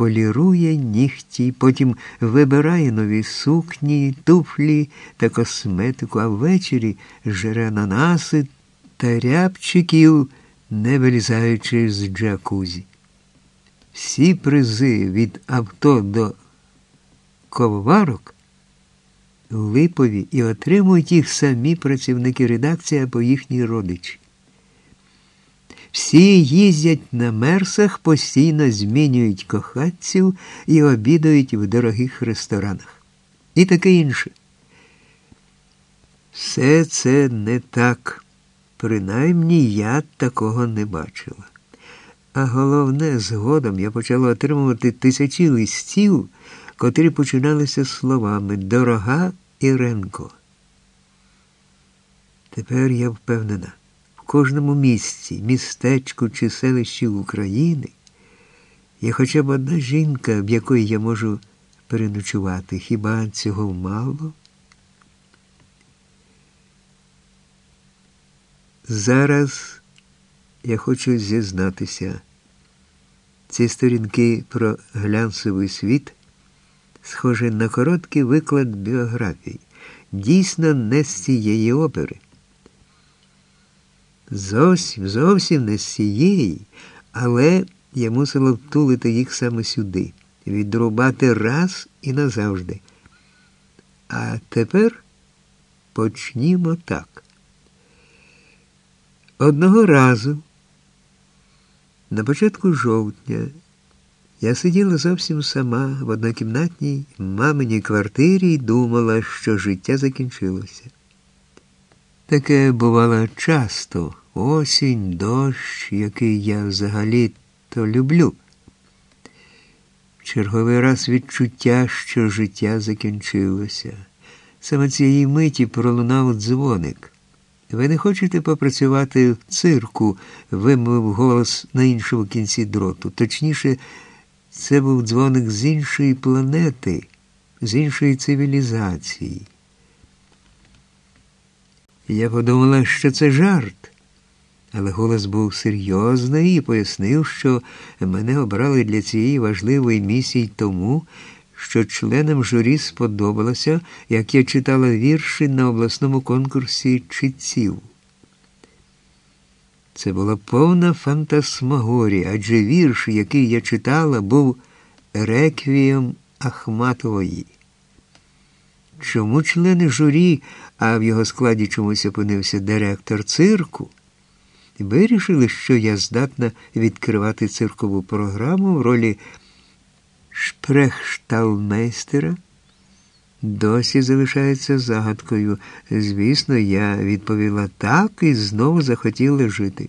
полірує нігті, потім вибирає нові сукні, туфлі та косметику, а ввечері жере ананаси та рябчиків, не вилізаючи з джакузі. Всі призи від авто до ковварок липові і отримують їх самі працівники редакції або їхні родичі. Всі їздять на мерсах, постійно змінюють кохатців і обідають в дорогих ресторанах. І таке інше. Все це не так. Принаймні я такого не бачила. А головне, згодом я почала отримувати тисячі листів, котрі починалися словами Дорога Іренко. Тепер я впевнена кожному місці, містечку чи селищі України є хоча б одна жінка, в якої я можу переночувати. Хіба цього мало? Зараз я хочу зізнатися. Ці сторінки про глянцевий світ схожі на короткий виклад біографій, дійсно не з цієї опери. Зовсім, зовсім не з цієї, але я мусила втулити їх саме сюди, відрубати раз і назавжди. А тепер почнімо так. Одного разу, на початку жовтня, я сиділа зовсім сама в однокімнатній маминій квартирі і думала, що життя закінчилося. Таке бувало часто осінь, дощ, який я взагалі то люблю. Черговий раз відчуття, що життя закінчилося. Саме цієї миті пролунав дзвоник. Ви не хочете попрацювати в цирку, вимовив голос на іншому кінці дроту. Точніше, це був дзвоник з іншої планети, з іншої цивілізації. Я подумала, що це жарт, але голос був серйозний і пояснив, що мене обрали для цієї важливої місії тому, що членам журі сподобалося, як я читала вірші на обласному конкурсі читців. Це була повна фантасмагорія, адже вірш, який я читала, був реквієм Ахматової. Чому члени журі, а в його складі чомусь опинився директор цирку, вирішили, що я здатна відкривати циркову програму в ролі шпрехшталмейстера? Досі залишається загадкою. Звісно, я відповіла так і знову захотіла жити.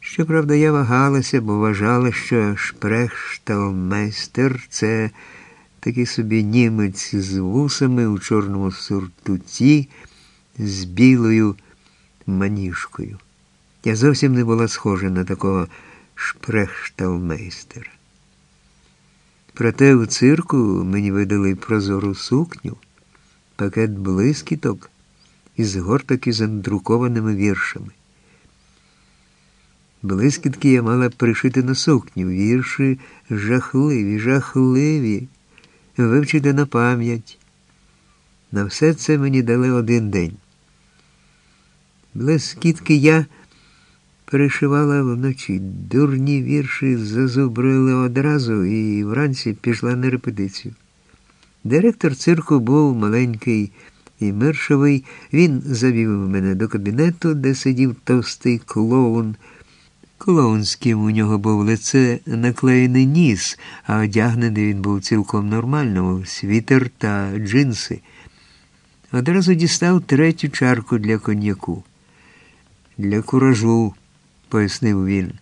Щоправда, я вагалася, бо вважала, що шпрехшталмейстер це такий собі німець з вусами у чорному суртуці, з білою маніжкою. Я зовсім не була схожа на такого шпрехшталмейстера. Проте у цирку мені видали прозору сукню, пакет блискіток із горток із андрукованими віршами. Блискітки я мала пришити на сукню, вірші жахливі, жахливі вивчити на пам'ять. На все це мені дали один день. Блескітки я перешивала вночі. Дурні вірші зазубрили одразу і вранці пішла на репетицію. Директор цирку був маленький і миршовий. Він завів мене до кабінету, де сидів товстий клоун. Клоунським у нього був лице наклеєний ніс, а одягнений він був цілком нормально, світер та джинси. Одразу дістав третю чарку для коньяку. Для куражу, пояснив він.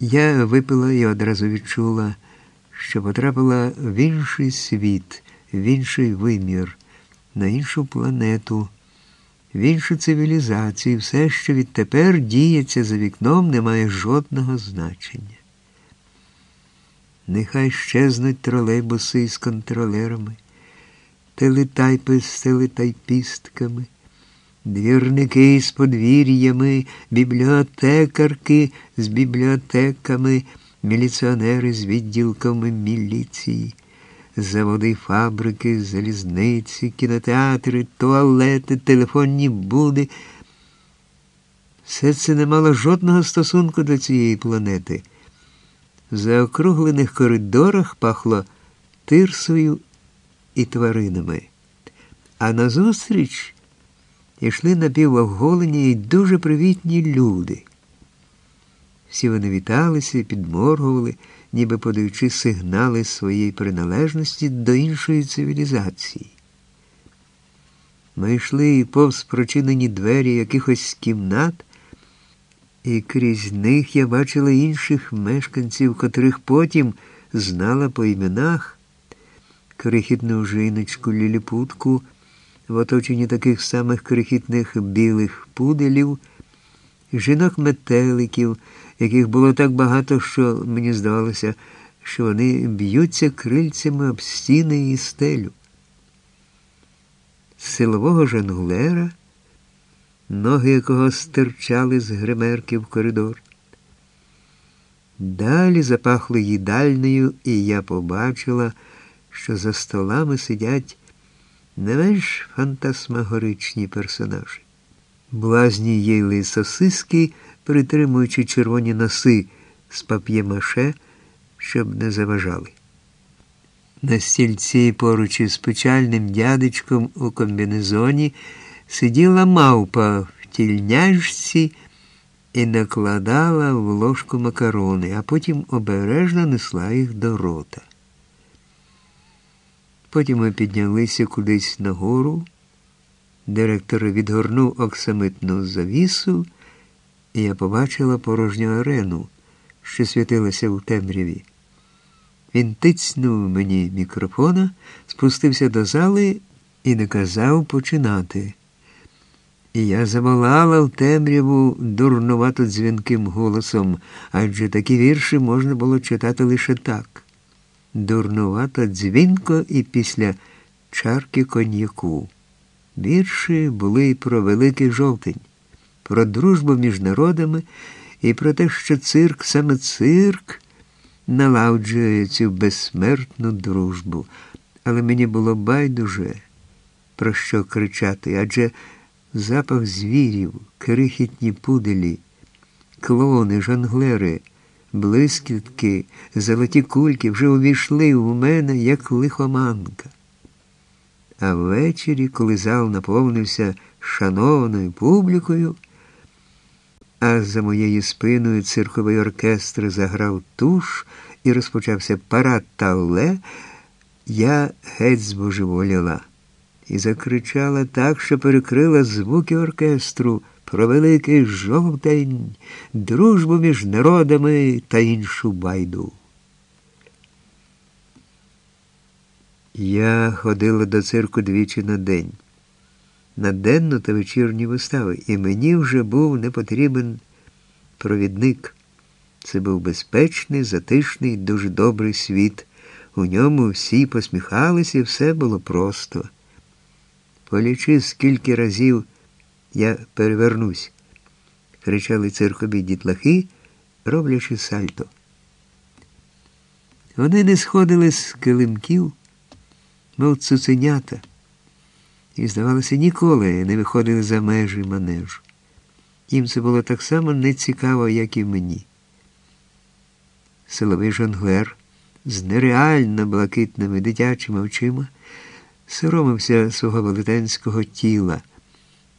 Я випила і одразу відчула, що потрапила в інший світ, в інший вимір, на іншу планету в іншу цивілізацію, все, що відтепер діється за вікном, не має жодного значення. Нехай щезнуть тролейбуси з контролерами, телетайпи з телетайпістками, двірники з подвір'ями, бібліотекарки з бібліотеками, міліціонери з відділками міліції, заводи, фабрики, залізниці, кінотеатри, туалети, телефонні буди. Все це не мало жодного стосунку до цієї планети. В заокруглених коридорах пахло тирсою і тваринами. А назустріч йшли напівоголені і дуже привітні люди. Всі вони віталися підморгували, ніби подаючи сигнали своєї приналежності до іншої цивілізації. Ми йшли повз прочинені двері якихось кімнат, і крізь них я бачила інших мешканців, котрих потім знала по іменах крихітну жіночку ліліпутку в оточенні таких самих крихітних білих пуделів, жінок-метеликів, яких було так багато, що мені здавалося, що вони б'ються крильцями об стіни і стелю. Силового жонглера, ноги якого стирчали з гримерки в коридор. Далі запахло їдальнею, і я побачила, що за столами сидять не менш фантасмагоричні персонажі. Блазні їли сосиски, притримуючи червоні носи з пап'ємаше, щоб не заважали. На стільці поруч із печальним дядечком у комбінезоні сиділа мавпа в тільняжці і накладала в ложку макарони, а потім обережно несла їх до рота. Потім ми піднялися кудись нагору. Директор відгорнув оксамитну завісу, і я побачила порожню арену, що світилася у темряві. Він тицнув мені мікрофона, спустився до зали і наказав починати. І я заволала в темряву дурнувато дзвінким голосом, адже такі вірші можна було читати лише так. Дурнувато дзвінко і після чарки коньяку. Вірші були про великий жовтень, про дружбу між народами і про те, що цирк, саме цирк, налагоджує цю безсмертну дружбу. Але мені було байдуже, про що кричати, адже запах звірів, крихітні пуделі, клоуни, жонглери, блискітки, золоті кульки вже увійшли в мене як лихоманка. А ввечері, коли зал наповнився шанованою публікою, а за моєю спиною цирковий оркестр заграв туш і розпочався парад талле, я геть збожеволіла і закричала так, що перекрила звуки оркестру про великий жовтень, дружбу між народами та іншу байду. Я ходила до цирку двічі на день, на денну та вечірні вистави, і мені вже був не потрібен провідник. Це був безпечний, затишний, дуже добрий світ. У ньому всі посміхалися, і все було просто. Полічи, скільки разів я перевернусь, кричали циркові дітлахи, роблячи сальто. Вони не сходили з килимків мов цуценята, і, здавалося, ніколи не виходили за межі манежу. Їм це було так само нецікаво, як і мені. Силовий жонглер з нереально блакитними дитячими очима соромився свого велетенського тіла,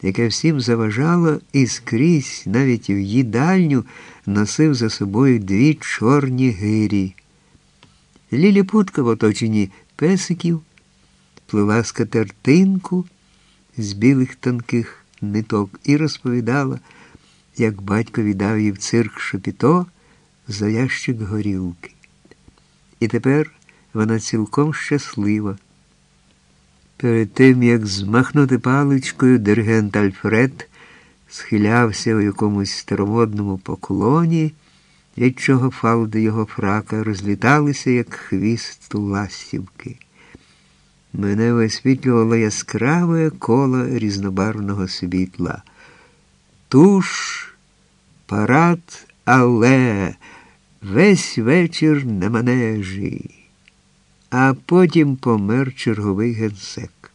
яке всім заважало і скрізь, навіть в їдальню, носив за собою дві чорні гирі. Ліліпутка в оточенні песиків плела скатертинку з білих тонких ниток і розповідала, як батько віддав їй в цирк шепіто за ящик горілки. І тепер вона цілком щаслива. Перед тим, як змахнути паличкою, диригент Альфред схилявся у якомусь старомодному поклоні, від чого фалди його фрака розліталися, як хвіст ластівки. Мене висвітлювало яскраве коло різнобарвного світла. Туш, парад, але Весь вечір на манежі, а потім помер черговий генсек.